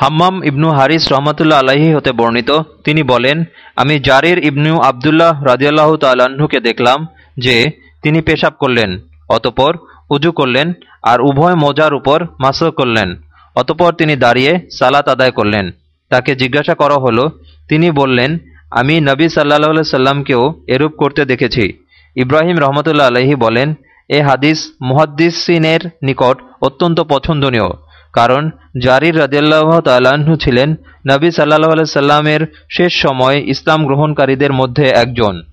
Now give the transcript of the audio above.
হাম্মাম ইবনু হারিস রহমতুল্লা আলাহি হতে বর্ণিত। তিনি বলেন, আমি জারির ইবনু আবদুল্লাহ রাজিয়াল্লাহ তাল্লাহ্নকে দেখলাম যে তিনি পেশাব করলেন, অতপর উজু করলেন আর উভয় মোজার উপর মাস করলেন। অতপর তিনি দাঁড়িয়ে সালাত আদায় করলেন। তাকে জিজ্ঞাসা করা হলো, তিনি বললেন, আমি নবী সাল্লাহ সাল্লামকেও এরূপ করতে দেখেছি। ইব্রাহিম রহমতুল্লা আলহি বলেন, এ হাদিস মুহাদ্দিসিনের নিকট অত্যন্ত পছন্দনীয়। কারণ জারির রাজিয়াল্লাহ তাল্লাহ্ন ছিলেন নবী সাল্লাহ সাল্লামের শেষ সময় ইসলাম গ্রহণকারীদের মধ্যে একজন।